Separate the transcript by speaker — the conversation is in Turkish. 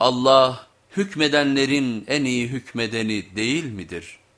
Speaker 1: Allah hükmedenlerin en iyi hükmedeni değil midir?''